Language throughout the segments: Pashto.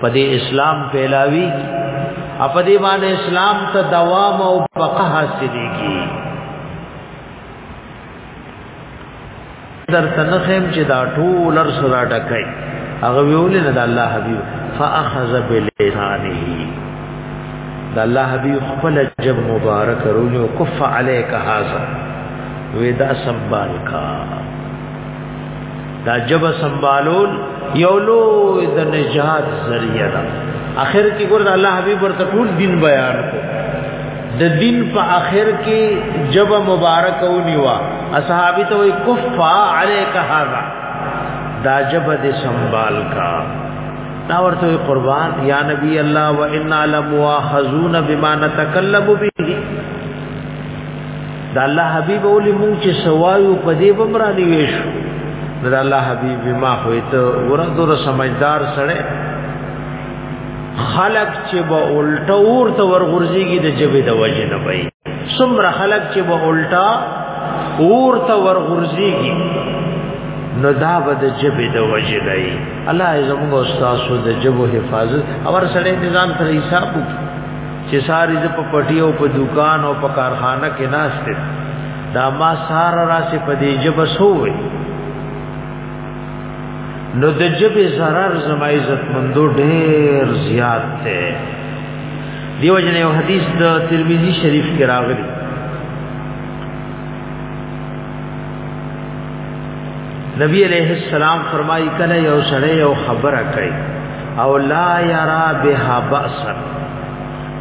په دې اسلام پیلاوی په دې باندې اسلام ته دوام او بقا حاصلېږي در تنخم چې دا ټول ار سره ټکای هغه ویول نه د الله حبیب فاخذ بلسانه د الله حبیب خپل جب مبارک رونو کف علیک هاذا ودا سنبال کا دا جبه سنبالول یو لو د نجات ذریعہ ده اخر کې ګور الله حبیب ورته ټول دین بیان کو د دین په اخر کې جب مبارک او نیوا اصحابي ته وي کفا علیک هذا دا جب دې سنبال کا دا ورته قربان یا نبی الله و انا لمواخذون بما نتکلم به د الله حبيب ولي مونږ چې سوایو په دې بمرانی ویش د الله حبيب ما خو ته ورته سمجدار سره خلق چې به الټا ورته ورغورځيږي د جبه د وجه نه وي څومره خلق چې به الټا ورته ورغورځيږي نو دا به د جبه د وجه نه وي الله زموږ استاد سو د جبه حفاظت اور سره نظام سره حساب وکړي چې ساری ز په پټي او په دکان او په کارخانه کې ناشته دا ما سار را سي په دې جب سوې نو د جب zarar زما عزت مندو ډېر زیات ته دیو جن یو حدیث د ترمذی شریف کې راغلی نبی علیہ السلام فرمایي کله یو سړی یو خبره کوي او لا یرا بها باسا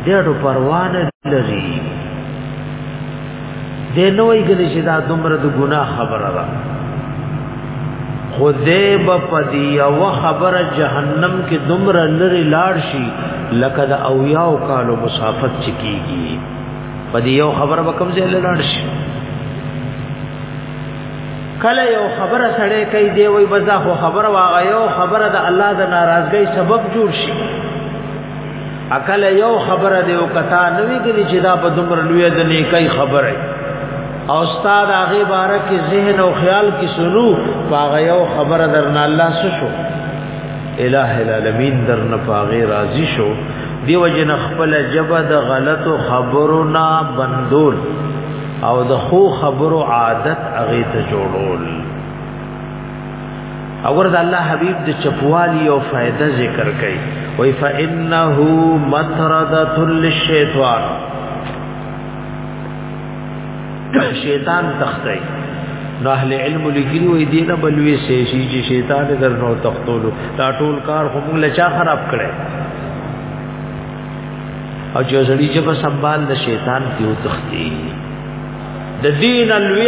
دېړو پروانه لري د نوې ګلې چې دا دومره د ګناه خبره ده خدای به پدی او خبره جهنم کې دومره لري لاړ شي لکه د اویاو کالو مسافت چکیږي په دې یو خبره به کوم ځای لاړ شي کله یو خبره سړی کوي دی وای بزا خو خبره واغه یو خبره د الله د ناراضګۍ سبب جوړ شي اکل یو خبره دی او کتا نوې کړي چې دا په دومره لوی د نیکي خبره او استاد هغه باره کې ذهن او خیال کې سنو پاغه یو خبره درنه الله سشو الہ العالمین در نه پاغه راضی شو دیو جن خپل جبه د غلط خبرو نا بندول او د خو خبرو عادت هغه ته جوړول اور د الله حبیب د چپوالی او فائدہ ذکر کړي وای فانه مطرده للشیطان شیطان تختی نو اهل علم لیکلی وې دې نه بلوي سي شي چې شیطان در نو تختولو دا ټول کار خو موږ لچا خراب کړي او چې زړی چې په سنبال د شیطان کیو تختی د دین الوی